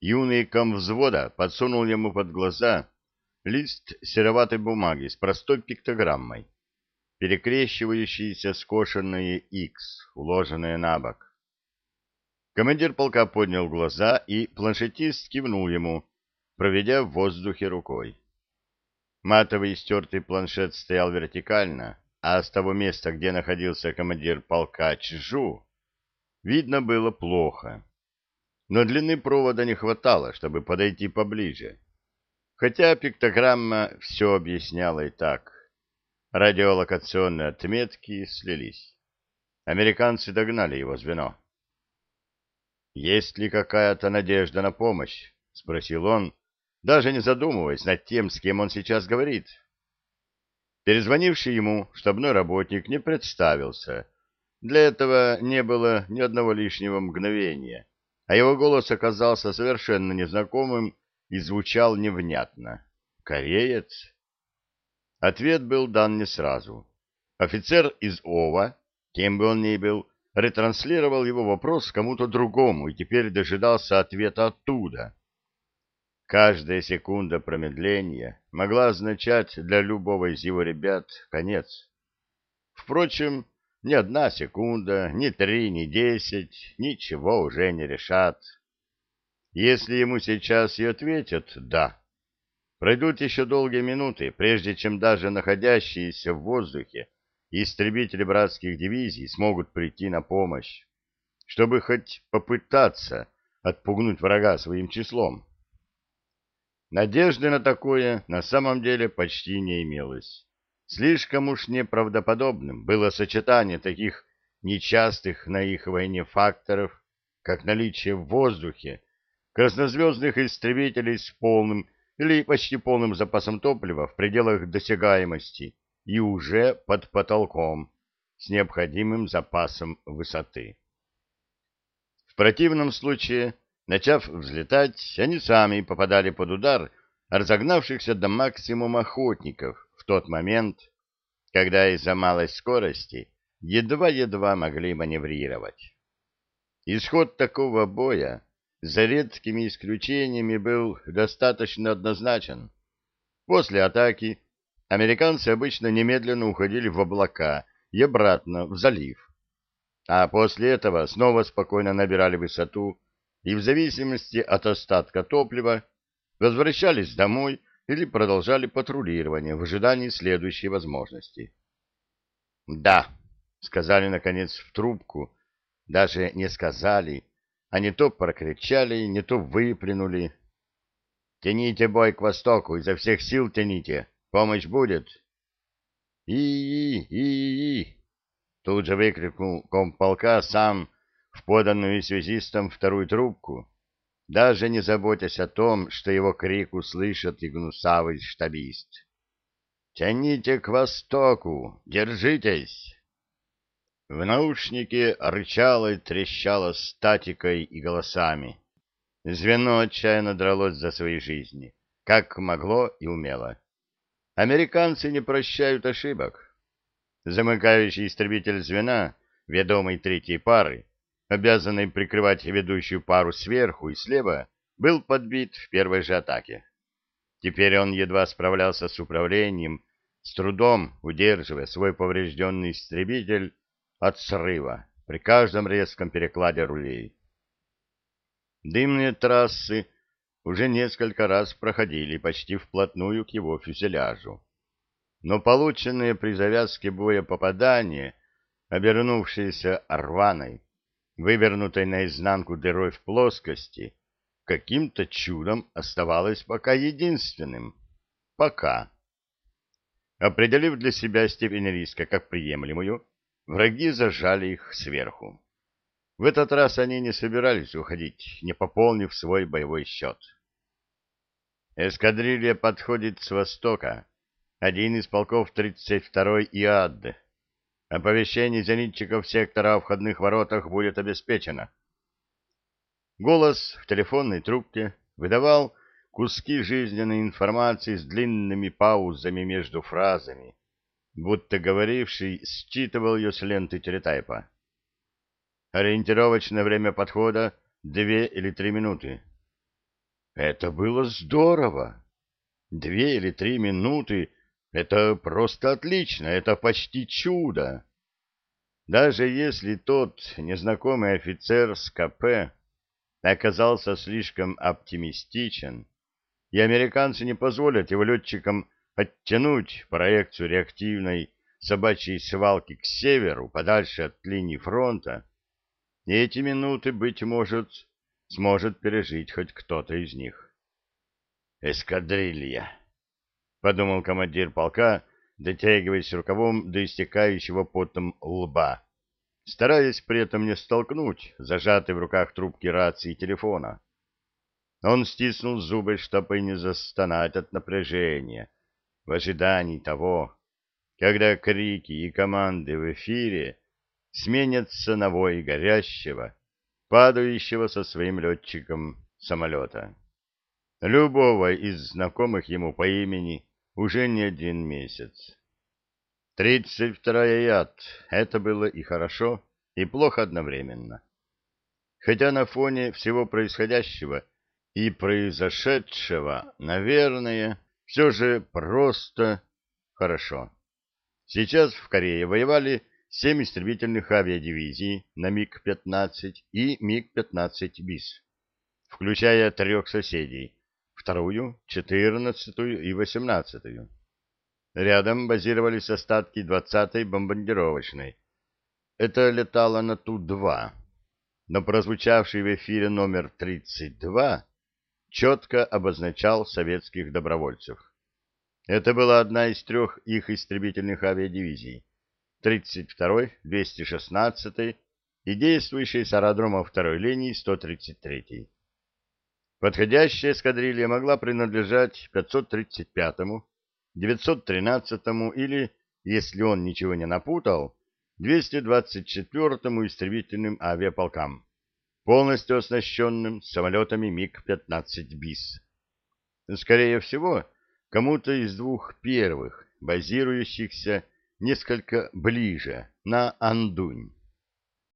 юный комвзвода подсунул ему под глаза лист сероватой бумаги с простой пиктограммой, перекрещивающейся скошенное «Х», уложенное на бок. Командир полка поднял глаза, и планшетист кивнул ему, проведя в воздухе рукой. Матовый стертый планшет стоял вертикально, а с того места, где находился командир полка Чжу, видно было плохо. Но длины провода не хватало, чтобы подойти поближе. Хотя пиктограмма все объясняла и так. Радиолокационные отметки слились. Американцы догнали его звено. «Есть ли какая-то надежда на помощь?» — спросил он, даже не задумываясь над тем, с кем он сейчас говорит. Перезвонивший ему штабной работник не представился. Для этого не было ни одного лишнего мгновения, а его голос оказался совершенно незнакомым и звучал невнятно. «Кореец?» Ответ был дан не сразу. Офицер из ОВА, кем бы он ни был, ретранслировал его вопрос кому-то другому и теперь дожидался ответа оттуда. Каждая секунда промедления могла означать для любого из его ребят конец. Впрочем, ни одна секунда, ни три, ни десять ничего уже не решат. Если ему сейчас и ответят «да», пройдут еще долгие минуты, прежде чем даже находящиеся в воздухе истребители братских дивизий смогут прийти на помощь, чтобы хоть попытаться отпугнуть врага своим числом. Надежды на такое на самом деле почти не имелось. Слишком уж неправдоподобным было сочетание таких нечастых на их войне факторов, как наличие в воздухе краснозвездных истребителей с полным или почти полным запасом топлива в пределах досягаемости и уже под потолком с необходимым запасом высоты. В противном случае Начав взлетать, они сами попадали под удар разогнавшихся до максимума охотников в тот момент, когда из-за малой скорости едва-едва могли маневрировать. Исход такого боя, за редкими исключениями, был достаточно однозначен. После атаки американцы обычно немедленно уходили в облака и обратно в залив, а после этого снова спокойно набирали высоту, и в зависимости от остатка топлива возвращались домой или продолжали патрулирование в ожидании следующей возможности. «Да», — сказали наконец в трубку, даже не сказали, а не то прокричали, не то выплюнули. «Тяните бой к востоку, изо всех сил тяните, помощь будет». «И-и-и-и-и!» Тут же выкрикнул комполка сам в поданную связистом вторую трубку, даже не заботясь о том, что его крик услышит и гнусавый штабист. «Тяните к востоку! Держитесь!» В наушнике рычало и трещало статикой и голосами. Звено отчаянно дралось за свои жизни, как могло и умело. Американцы не прощают ошибок. Замыкающий истребитель звена, ведомый третьей пары, обязанный прикрывать ведущую пару сверху и слева, был подбит в первой же атаке. Теперь он едва справлялся с управлением, с трудом удерживая свой поврежденный истребитель от срыва при каждом резком перекладе рулей. Дымные трассы уже несколько раз проходили почти вплотную к его фюзеляжу. Но полученные при завязке боя попадания, обернувшиеся рваной, вывернутой наизнанку дырой в плоскости, каким-то чудом оставалось пока единственным. Пока. Определив для себя степень риска как приемлемую, враги зажали их сверху. В этот раз они не собирались уходить, не пополнив свой боевой счет. Эскадрилья подходит с востока. Один из полков 32-й ИАД Оповещение зенитчиков сектора о входных воротах будет обеспечено. Голос в телефонной трубке выдавал куски жизненной информации с длинными паузами между фразами, будто говоривший считывал ее с ленты телетайпа. Ориентировочное время подхода — две или три минуты. Это было здорово. Две или три минуты — это просто отлично, это почти чудо. Даже если тот незнакомый офицер с КП оказался слишком оптимистичен, и американцы не позволят его летчикам оттянуть проекцию реактивной собачьей свалки к северу, подальше от линии фронта, эти минуты, быть может, сможет пережить хоть кто-то из них. «Эскадрилья», — подумал командир полка, дотягиваясь рукавом до истекающего потом лба, стараясь при этом не столкнуть зажатый в руках трубки рации телефона. Он стиснул зубы, чтобы не застонать от напряжения, в ожидании того, когда крики и команды в эфире сменятся на вой горящего, падающего со своим летчиком самолета. Любого из знакомых ему по имени уже не один месяц. Тридцать вторая яд — это было и хорошо, и плохо одновременно. Хотя на фоне всего происходящего и произошедшего, наверное, все же просто хорошо. Сейчас в Корее воевали семь истребительных авиадивизий на МиГ-15 и МиГ-15 БИС, включая трех соседей, вторую, четырнадцатую и восемнадцатую. Рядом базировались остатки 20-й бомбардировочной. Это летало на Ту-2, но прозвучавший в эфире номер 32 четко обозначал советских добровольцев. Это была одна из трех их истребительных авиадивизий, 32-й, 216-й и действующей с аэродрома второй линии 133-й. Подходящая эскадрилья могла принадлежать 535-му, 913-му или, если он ничего не напутал, 224-му истребительным авиаполкам, полностью оснащенным самолетами МиГ-15 БИС. Скорее всего, кому-то из двух первых, базирующихся несколько ближе, на Андунь.